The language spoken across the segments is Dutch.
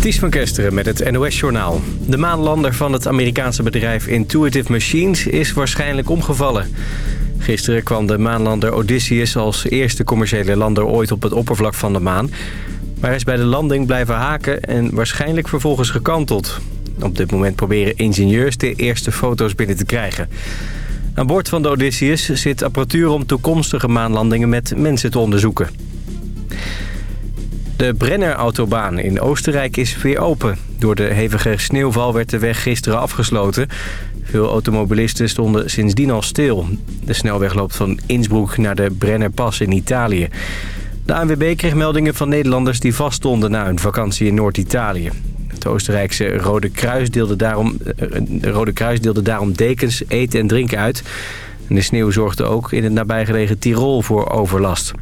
Ties van Kesteren met het NOS-journaal. De maanlander van het Amerikaanse bedrijf Intuitive Machines is waarschijnlijk omgevallen. Gisteren kwam de maanlander Odysseus als eerste commerciële lander ooit op het oppervlak van de maan. Maar hij is bij de landing blijven haken en waarschijnlijk vervolgens gekanteld. Op dit moment proberen ingenieurs de eerste foto's binnen te krijgen. Aan boord van de Odysseus zit apparatuur om toekomstige maanlandingen met mensen te onderzoeken. De Brenner-autobaan in Oostenrijk is weer open. Door de hevige sneeuwval werd de weg gisteren afgesloten. Veel automobilisten stonden sindsdien al stil. De snelweg loopt van Innsbruck naar de Brennerpas in Italië. De ANWB kreeg meldingen van Nederlanders die vaststonden na hun vakantie in Noord-Italië. Het Oostenrijkse Rode Kruis, deelde daarom, eh, de Rode Kruis deelde daarom dekens, eten en drinken uit. De sneeuw zorgde ook in het nabijgelegen Tirol voor overlast.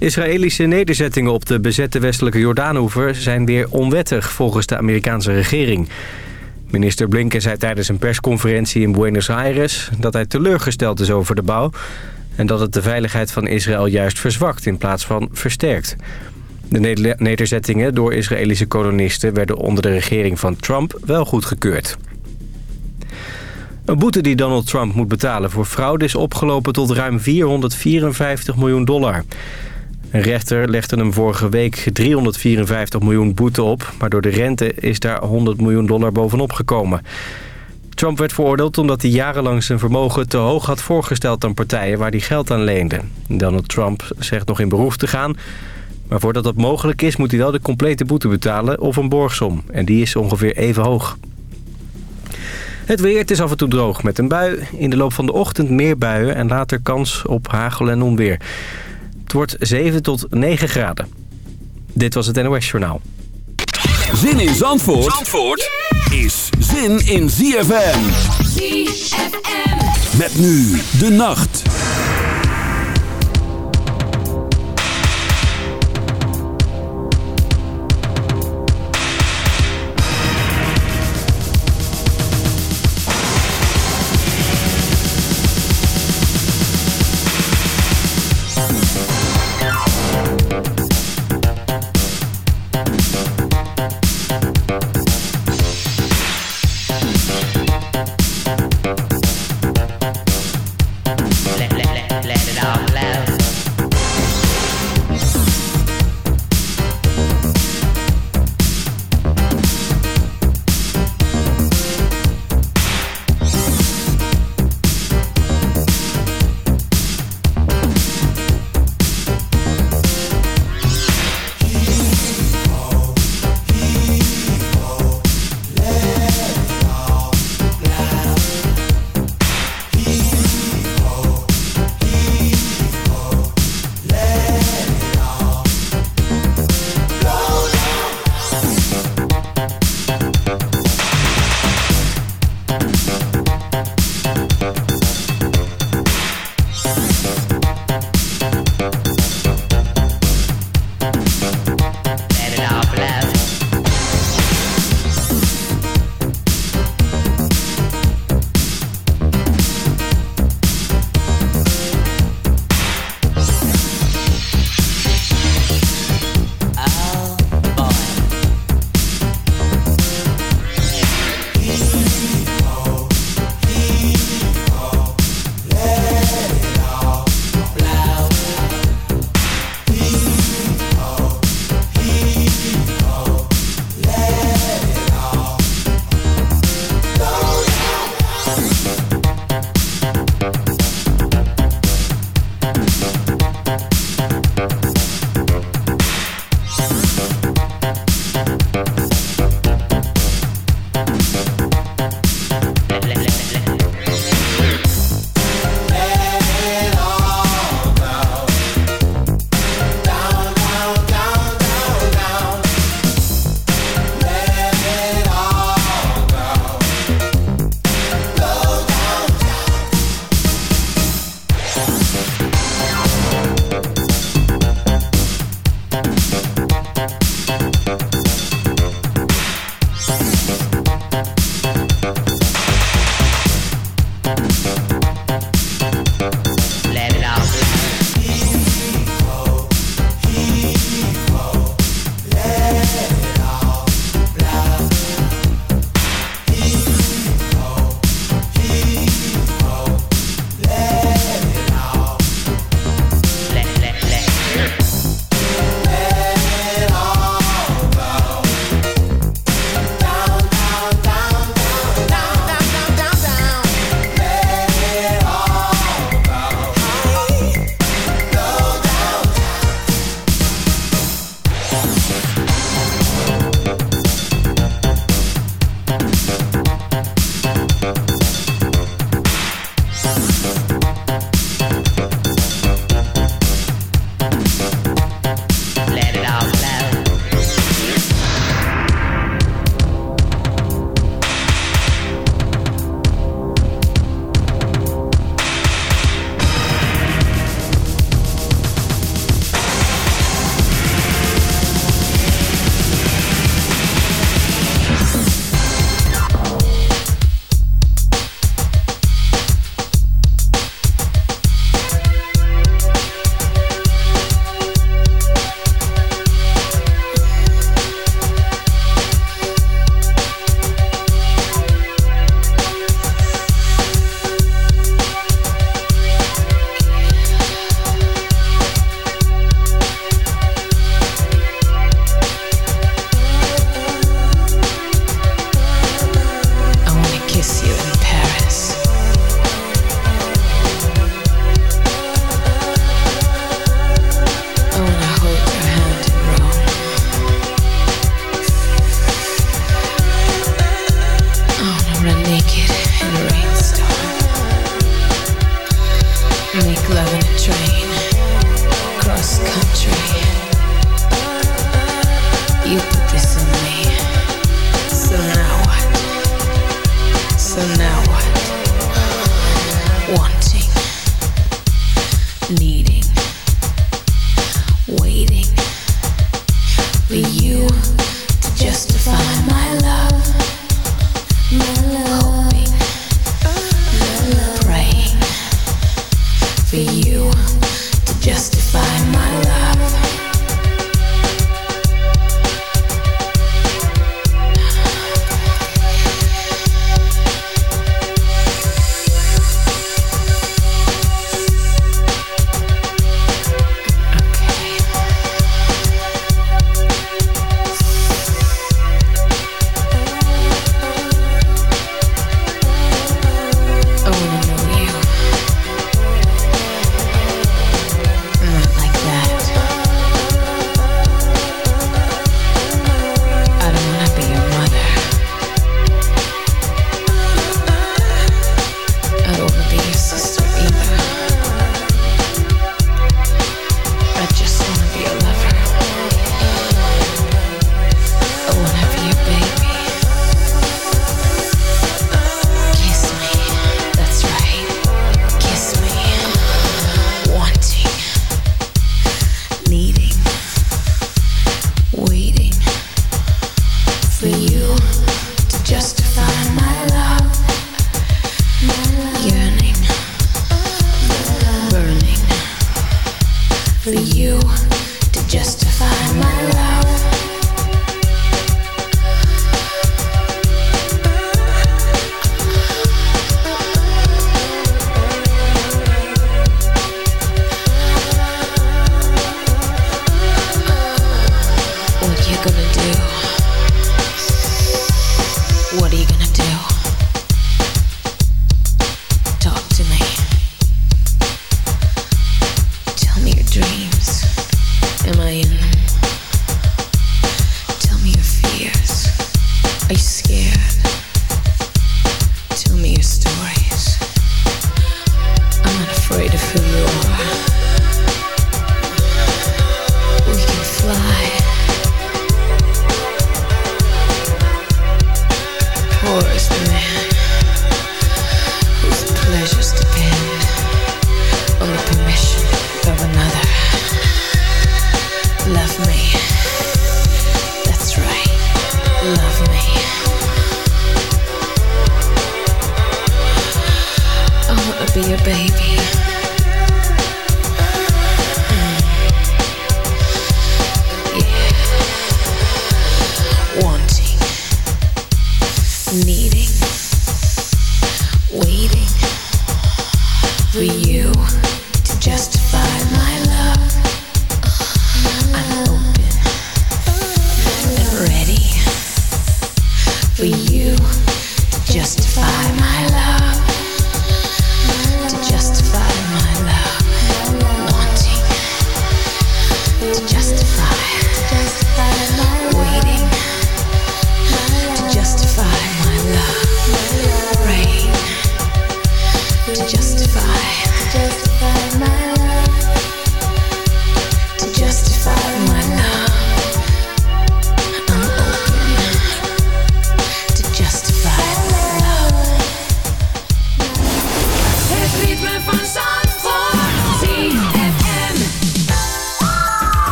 Israëlische nederzettingen op de bezette westelijke Jordaanoever zijn weer onwettig volgens de Amerikaanse regering. Minister Blinken zei tijdens een persconferentie in Buenos Aires dat hij teleurgesteld is over de bouw... en dat het de veiligheid van Israël juist verzwakt in plaats van versterkt. De nederzettingen door Israëlische kolonisten werden onder de regering van Trump wel goedgekeurd. Een boete die Donald Trump moet betalen voor fraude is opgelopen tot ruim 454 miljoen dollar. Een rechter legde hem vorige week 354 miljoen boete op... maar door de rente is daar 100 miljoen dollar bovenop gekomen. Trump werd veroordeeld omdat hij jarenlang zijn vermogen te hoog had voorgesteld aan partijen waar hij geld aan leende. Donald Trump zegt nog in beroep te gaan... maar voordat dat mogelijk is moet hij wel de complete boete betalen of een borgsom. En die is ongeveer even hoog. Het weer, het is af en toe droog met een bui. In de loop van de ochtend meer buien en later kans op hagel en onweer. Het wordt 7 tot 9 graden. Dit was het NOS Journaal. Zin in Zandvoort, Zandvoort is zin in ZFM. ZFM. Met nu de nacht.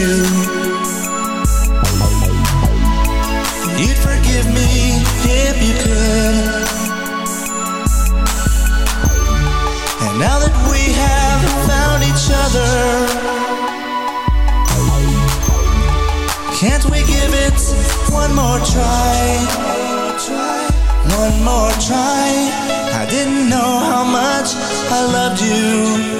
You, you'd forgive me if you could. And now that we have found each other Can't we give it one more try? One more try. I didn't know how much I loved you.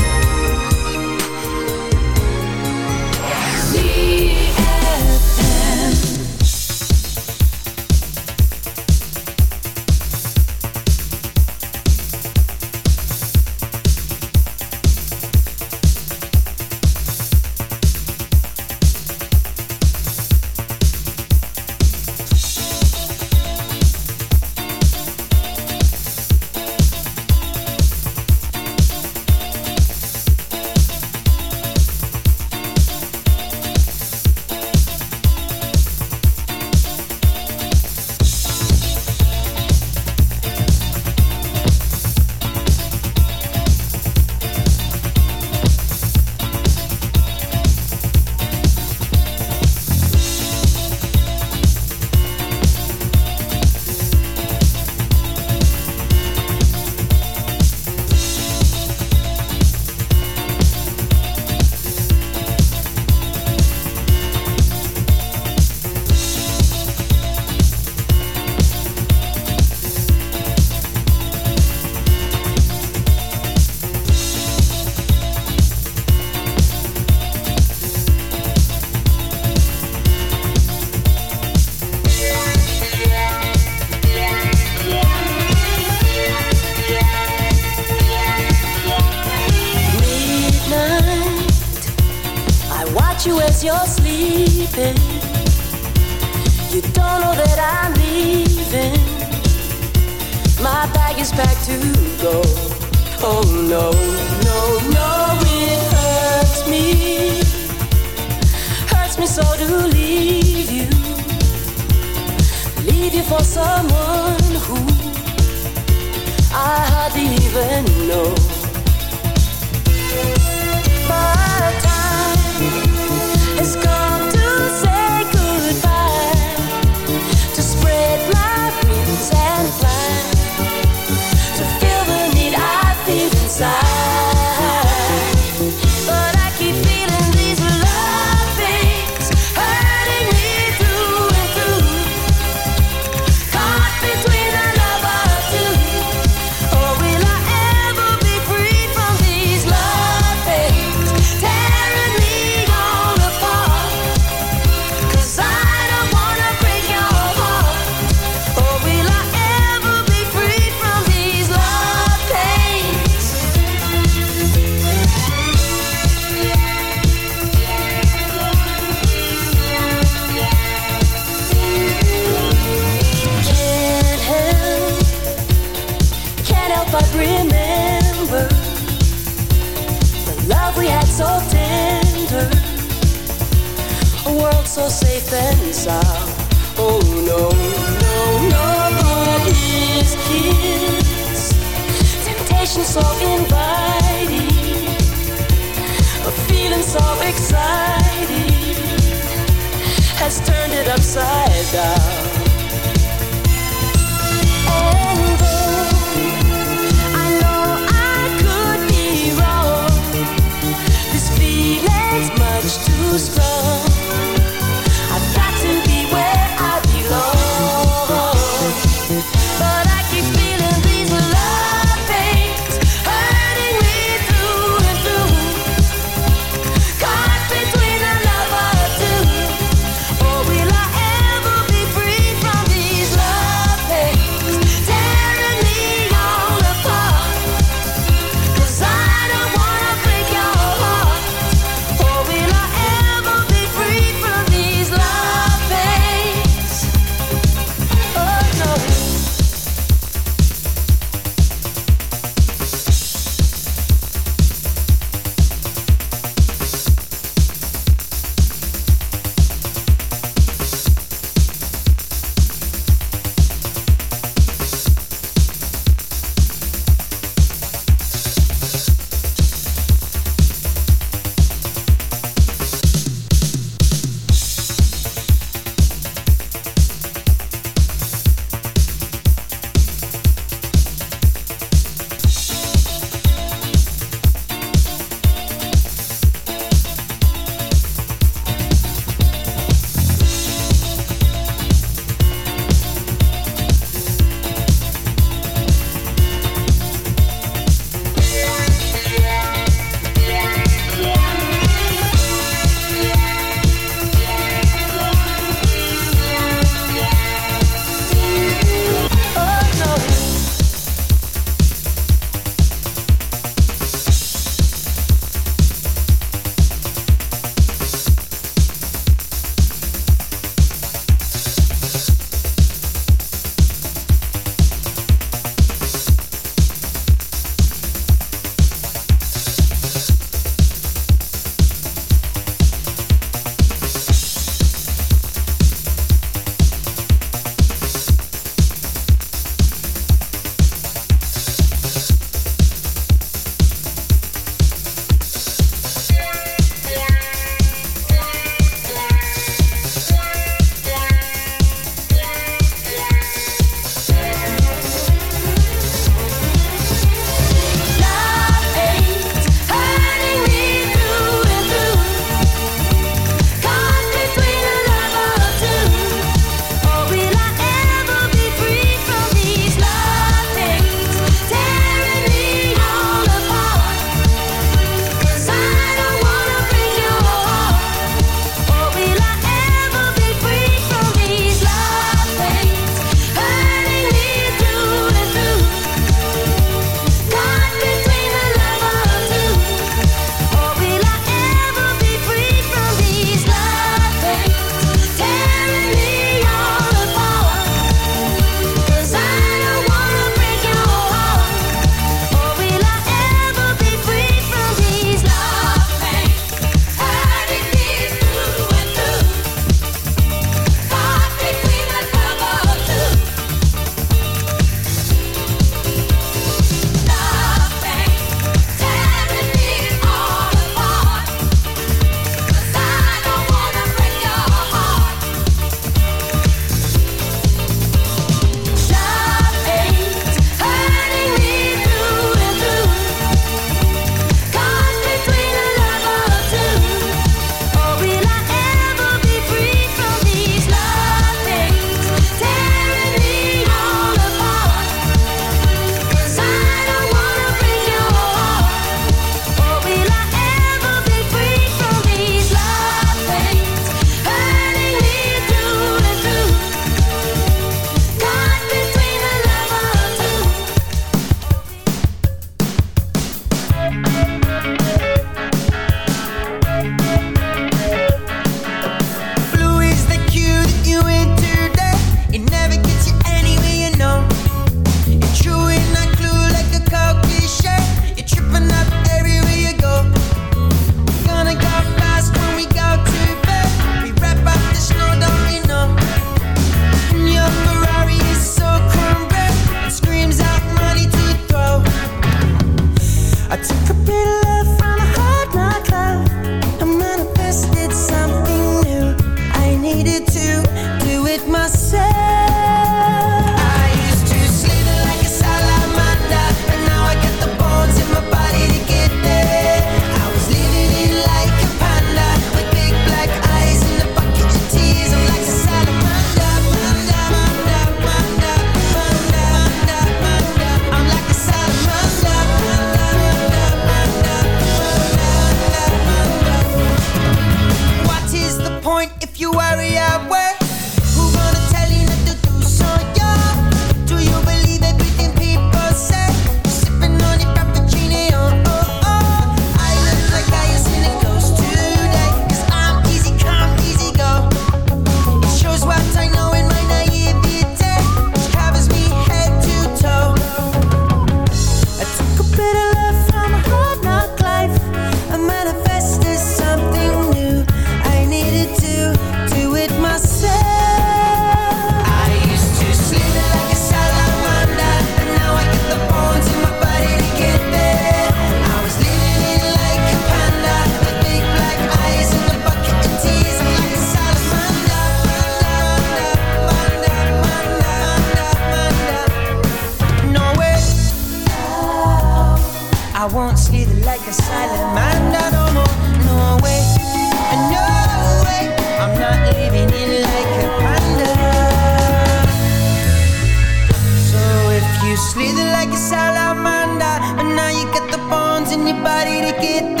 slither like a salamander, but now you got the bones in your body to get. The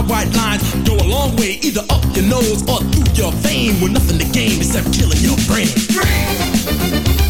fine white lines go a long way, either up your nose or through your vein, with nothing to gain except killing your brain. Free.